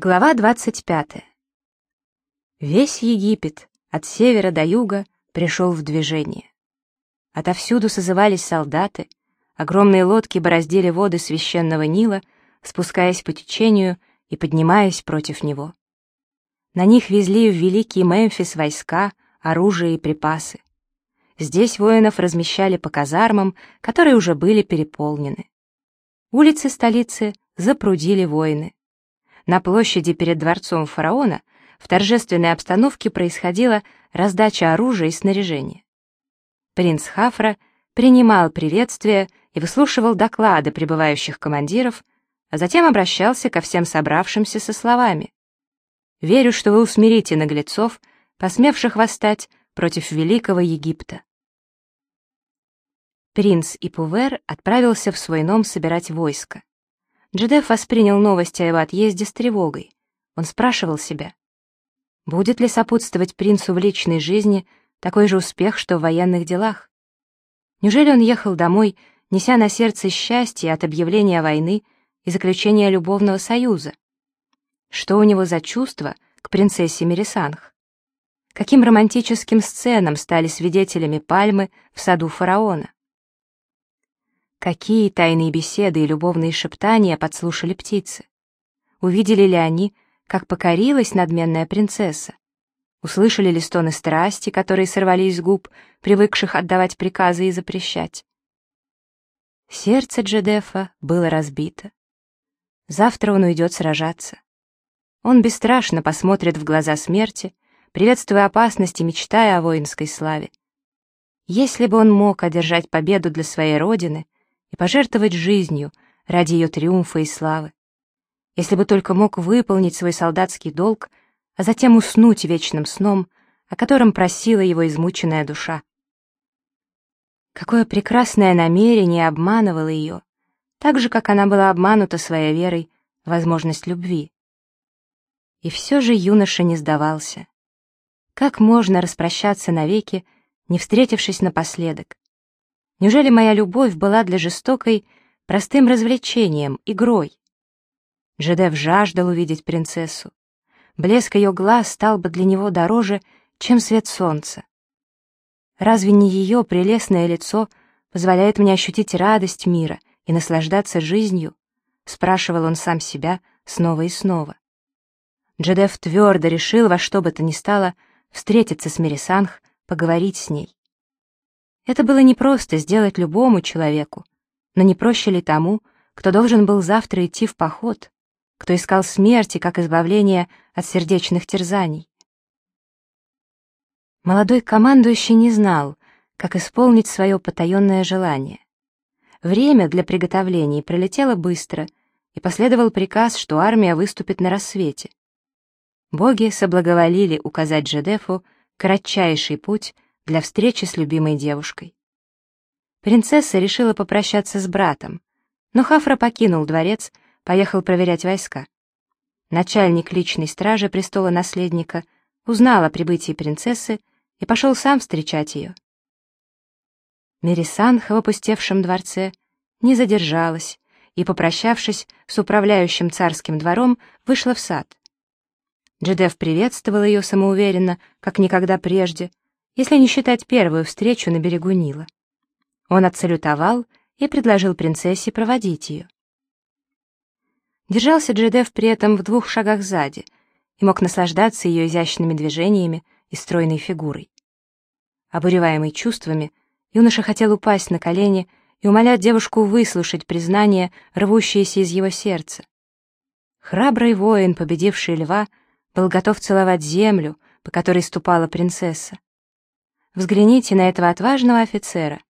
Глава 25. Весь Египет, от севера до юга, пришел в движение. Отовсюду созывались солдаты, огромные лодки бороздили воды священного Нила, спускаясь по течению и поднимаясь против него. На них везли в великий Мемфис войска, оружие и припасы. Здесь воинов размещали по казармам, которые уже были переполнены. Улицы столицы запрудили воины. На площади перед дворцом фараона в торжественной обстановке происходила раздача оружия и снаряжения. Принц Хафра принимал приветствия и выслушивал доклады прибывающих командиров, а затем обращался ко всем собравшимся со словами «Верю, что вы усмирите наглецов, посмевших восстать против великого Египта». Принц Ипувер отправился в свой ном собирать войско. Джедеф воспринял новость о его отъезде с тревогой. Он спрашивал себя, будет ли сопутствовать принцу в личной жизни такой же успех, что в военных делах? Неужели он ехал домой, неся на сердце счастье от объявления войны и заключения любовного союза? Что у него за чувство к принцессе Мерисанх? Каким романтическим сценам стали свидетелями пальмы в саду фараона? Какие тайные беседы и любовные шептания подслушали птицы? Увидели ли они, как покорилась надменная принцесса? Услышали ли стоны страсти, которые сорвались с губ, привыкших отдавать приказы и запрещать? Сердце Джедефа было разбито. Завтра он уйдет сражаться. Он бесстрашно посмотрит в глаза смерти, приветствуя опасности, мечтая о воинской славе. Если бы он мог одержать победу для своей родины — и пожертвовать жизнью ради ее триумфа и славы. Если бы только мог выполнить свой солдатский долг, а затем уснуть вечным сном, о котором просила его измученная душа. Какое прекрасное намерение обманывало ее, так же, как она была обманута своей верой в возможность любви. И все же юноша не сдавался. Как можно распрощаться навеки, не встретившись напоследок? Неужели моя любовь была для жестокой простым развлечением, игрой? Жедев жаждал увидеть принцессу. Блеск ее глаз стал бы для него дороже, чем свет солнца. Разве не ее прелестное лицо позволяет мне ощутить радость мира и наслаждаться жизнью? Спрашивал он сам себя снова и снова. Джедев твердо решил во что бы то ни стало встретиться с Мерисанх, поговорить с ней. Это было непросто сделать любому человеку, но не проще ли тому, кто должен был завтра идти в поход, кто искал смерти как избавление от сердечных терзаний. Молодой командующий не знал, как исполнить свое потаенное желание. Время для приготовлений пролетело быстро, и последовал приказ, что армия выступит на рассвете. Боги соблаговолили указать Джедефу кратчайший путь для встречи с любимой девушкой. Принцесса решила попрощаться с братом, но Хафра покинул дворец, поехал проверять войска. Начальник личной стражи престола наследника узнал о прибытии принцессы и пошел сам встречать ее. Мерисанха в опустевшем дворце не задержалась и, попрощавшись с управляющим царским двором, вышла в сад. Джедев приветствовал ее самоуверенно, как никогда прежде, если не считать первую встречу на берегу Нила. Он отсалютовал и предложил принцессе проводить ее. Держался Джедеф при этом в двух шагах сзади и мог наслаждаться ее изящными движениями и стройной фигурой. Обуреваемый чувствами, юноша хотел упасть на колени и умолять девушку выслушать признание, рвущееся из его сердца. Храбрый воин, победивший льва, был готов целовать землю, по которой ступала принцесса. Взгляните на этого отважного офицера.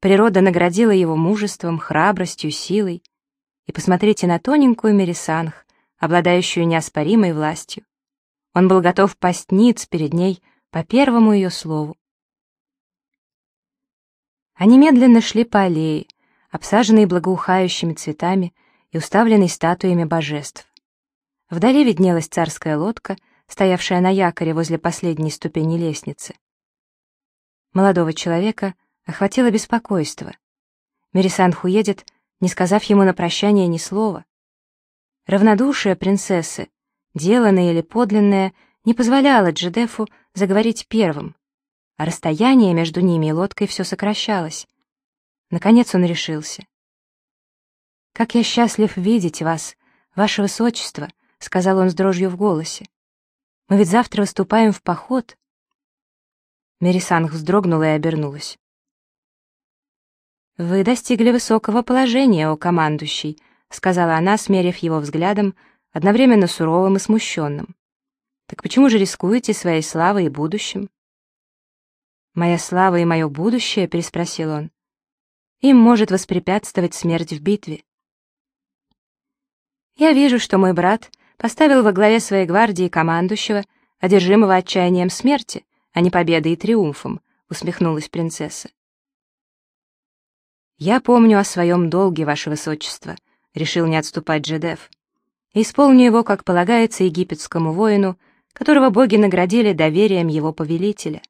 Природа наградила его мужеством, храбростью, силой. И посмотрите на тоненькую Мерисанх, обладающую неоспоримой властью. Он был готов пасть ниц перед ней по первому ее слову. Они медленно шли по аллее, обсаженной благоухающими цветами и уставленной статуями божеств. Вдали виднелась царская лодка, стоявшая на якоре возле последней ступени лестницы. Молодого человека охватило беспокойство. Мерисанх уедет, не сказав ему на прощание ни слова. Равнодушие принцессы деланное или подлинное, не позволяло Джедефу заговорить первым, а расстояние между ними и лодкой все сокращалось. Наконец он решился. «Как я счастлив видеть вас, ваше высочество», — сказал он с дрожью в голосе. «Мы ведь завтра выступаем в поход». Мерисанг вздрогнула и обернулась. «Вы достигли высокого положения, о командующий», — сказала она, смерив его взглядом, одновременно суровым и смущенным. «Так почему же рискуете своей славой и будущим?» «Моя слава и мое будущее?» — переспросил он. «Им может воспрепятствовать смерть в битве». «Я вижу, что мой брат поставил во главе своей гвардии командующего, одержимого отчаянием смерти, а не победой и триумфом», — усмехнулась принцесса. «Я помню о своем долге, ваше высочество», — решил не отступать Джедеф. «Исполню его, как полагается египетскому воину, которого боги наградили доверием его повелителя.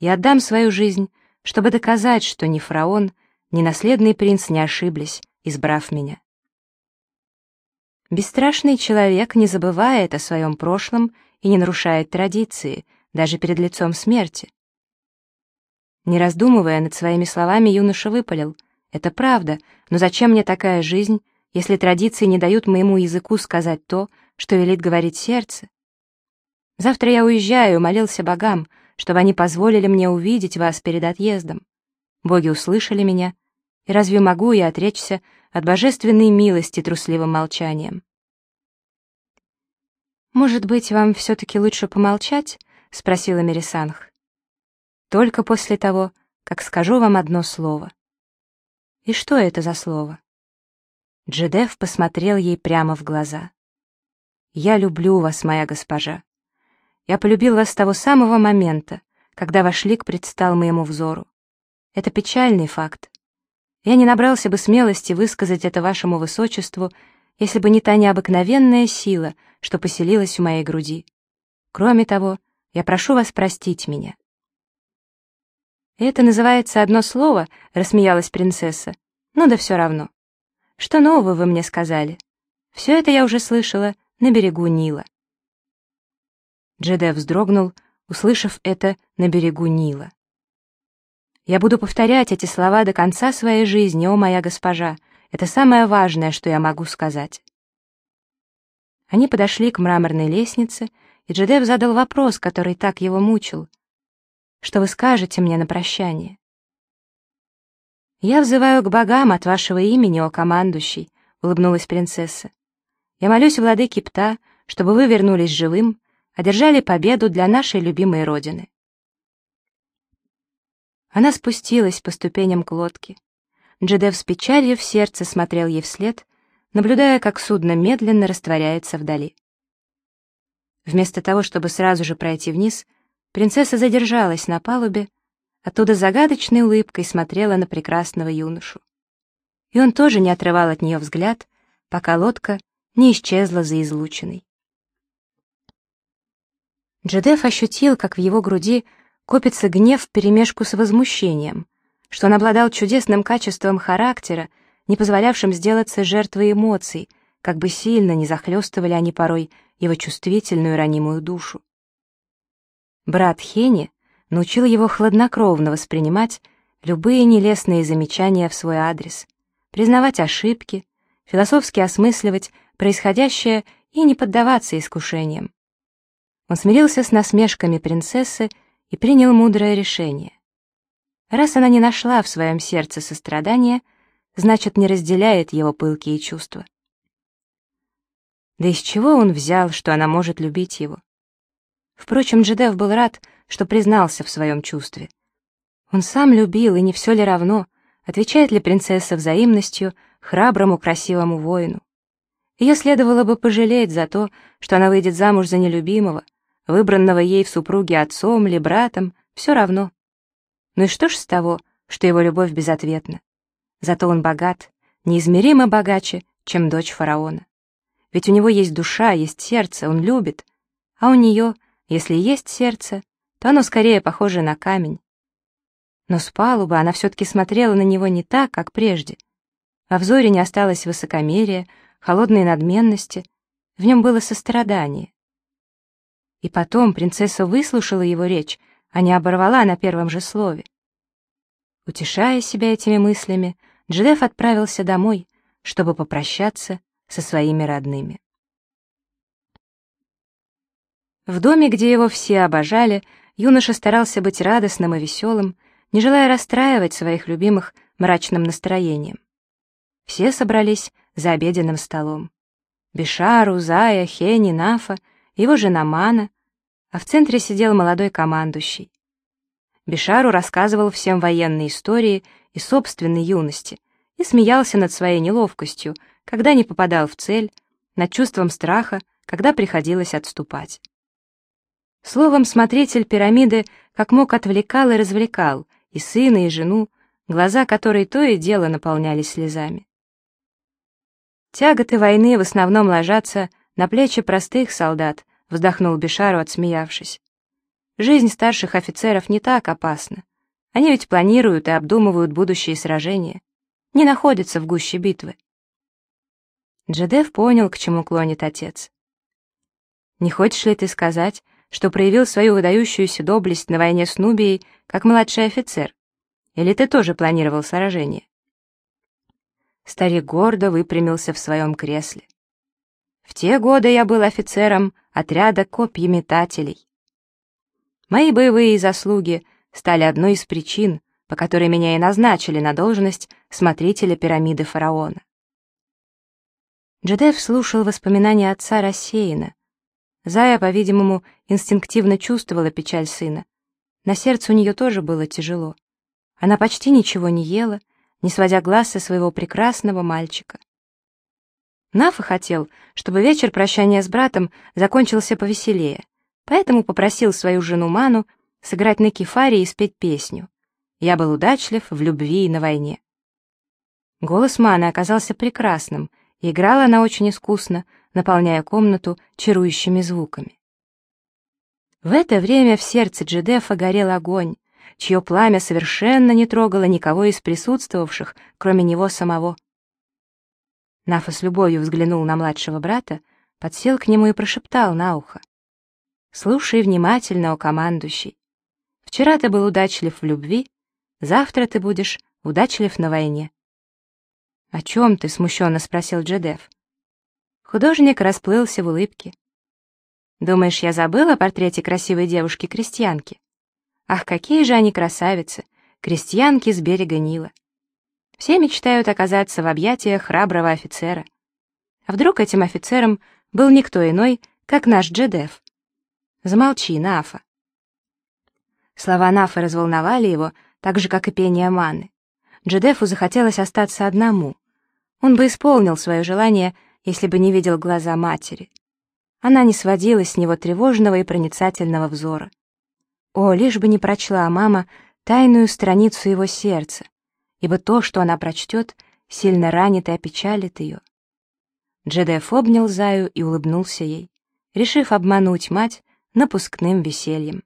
Я отдам свою жизнь, чтобы доказать, что ни фараон, ни наследный принц не ошиблись, избрав меня». Бесстрашный человек не забывает о своем прошлом и не нарушает традиции, даже перед лицом смерти. Не раздумывая над своими словами, юноша выпалил. Это правда, но зачем мне такая жизнь, если традиции не дают моему языку сказать то, что велит говорить сердце? Завтра я уезжаю, молился богам, чтобы они позволили мне увидеть вас перед отъездом. Боги услышали меня, и разве могу я отречься от божественной милости трусливым молчанием? «Может быть, вам все-таки лучше помолчать?» — спросила Мерисанх. «Только после того, как скажу вам одно слово». И что это за слово? Джедеф посмотрел ей прямо в глаза. «Я люблю вас, моя госпожа. Я полюбил вас с того самого момента, когда ваш лик предстал моему взору. Это печальный факт. Я не набрался бы смелости высказать это вашему высочеству, если бы не та необыкновенная сила, что поселилась в моей груди. Кроме того, я прошу вас простить меня. «Это называется одно слово», — рассмеялась принцесса. «Ну да все равно. Что нового вы мне сказали? Все это я уже слышала на берегу Нила». Джеде вздрогнул, услышав это на берегу Нила. «Я буду повторять эти слова до конца своей жизни, о моя госпожа. Это самое важное, что я могу сказать». Они подошли к мраморной лестнице, и Джедев задал вопрос, который так его мучил — что вы скажете мне на прощание. «Я взываю к богам от вашего имени, о командующий», — улыбнулась принцесса. «Я молюсь владыке Пта, чтобы вы вернулись живым, одержали победу для нашей любимой Родины». Она спустилась по ступеням к лодке. Джедев с печалью в сердце смотрел ей вслед, наблюдая, как судно медленно растворяется вдали. Вместо того, чтобы сразу же пройти вниз, Принцесса задержалась на палубе, оттуда загадочной улыбкой смотрела на прекрасного юношу. И он тоже не отрывал от нее взгляд, пока лодка не исчезла за излучиной. Джедеф ощутил, как в его груди копится гнев вперемешку с возмущением, что он обладал чудесным качеством характера, не позволявшим сделаться жертвой эмоций, как бы сильно не захлестывали они порой его чувствительную ранимую душу. Брат Хени научил его хладнокровно воспринимать любые нелестные замечания в свой адрес, признавать ошибки, философски осмысливать происходящее и не поддаваться искушениям. Он смирился с насмешками принцессы и принял мудрое решение. Раз она не нашла в своем сердце сострадания, значит, не разделяет его пылкие чувства. Да из чего он взял, что она может любить его? Впрочем, Джедев был рад, что признался в своем чувстве. Он сам любил, и не все ли равно, отвечает ли принцесса взаимностью храброму красивому воину. Ее следовало бы пожалеть за то, что она выйдет замуж за нелюбимого, выбранного ей в супруге отцом или братом, все равно. Ну и что ж с того, что его любовь безответна? Зато он богат, неизмеримо богаче, чем дочь фараона. Ведь у него есть душа, есть сердце, он любит, а у нее если есть сердце, то оно скорее похоже на камень. Но с палубы она все-таки смотрела на него не так, как прежде. Во взоре не осталось высокомерия, холодной надменности. в нем было сострадание. И потом принцесса выслушала его речь, а не оборвала на первом же слове. Утешая себя этими мыслями, Джедеф отправился домой, чтобы попрощаться со своими родными. В доме, где его все обожали, юноша старался быть радостным и веселым, не желая расстраивать своих любимых мрачным настроением. Все собрались за обеденным столом. Бешару, Зая, Хени, Нафа, его жена Мана, а в центре сидел молодой командующий. Бешару рассказывал всем военные истории и собственной юности и смеялся над своей неловкостью, когда не попадал в цель, над чувством страха, когда приходилось отступать. Словом, смотритель пирамиды как мог отвлекал и развлекал и сына, и жену, глаза которой то и дело наполнялись слезами. Тяготы войны в основном ложатся на плечи простых солдат, вздохнул Бешару, отсмеявшись. Жизнь старших офицеров не так опасна. Они ведь планируют и обдумывают будущие сражения, не находятся в гуще битвы. Джедев понял, к чему клонит отец. «Не хочешь ли ты сказать, что проявил свою выдающуюся доблесть на войне с Нубией как младший офицер? Или ты тоже планировал сражение?» Старик гордо выпрямился в своем кресле. В те годы я был офицером отряда копьеметателей. Мои боевые заслуги стали одной из причин, по которой меня и назначили на должность смотрителя пирамиды фараона. Джедеф слушал воспоминания отца рассеянно. Зая, по-видимому, инстинктивно чувствовала печаль сына. На сердце у нее тоже было тяжело. Она почти ничего не ела, не сводя глаз со своего прекрасного мальчика. Нафа хотел, чтобы вечер прощания с братом закончился повеселее, поэтому попросил свою жену Ману сыграть на кефаре и спеть песню. «Я был удачлив в любви и на войне». Голос Маны оказался прекрасным, играла она очень искусно, наполняя комнату чарующими звуками. В это время в сердце Джедефа горел огонь, чье пламя совершенно не трогало никого из присутствовавших, кроме него самого. Нафа с любовью взглянул на младшего брата, подсел к нему и прошептал на ухо. «Слушай внимательно, о командующий. Вчера ты был удачлив в любви, завтра ты будешь удачлив на войне». «О чем ты?» — смущенно спросил Джедеф. Художник расплылся в улыбке. «Думаешь, я забыл о портрете красивой девушки-крестьянки? Ах, какие же они красавицы, крестьянки с берега Нила. Все мечтают оказаться в объятиях храброго офицера. А вдруг этим офицером был никто иной, как наш Джедеф? Замолчи, Нафа. Слова Нафа разволновали его, так же, как и пение Маны. Джедефу захотелось остаться одному. Он бы исполнил свое желание, если бы не видел глаза матери. Она не сводила с него тревожного и проницательного взора. О, лишь бы не прочла мама тайную страницу его сердца, ибо то, что она прочтет, сильно ранит и опечалит ее. Джедеф обнял Заю и улыбнулся ей, решив обмануть мать напускным весельем.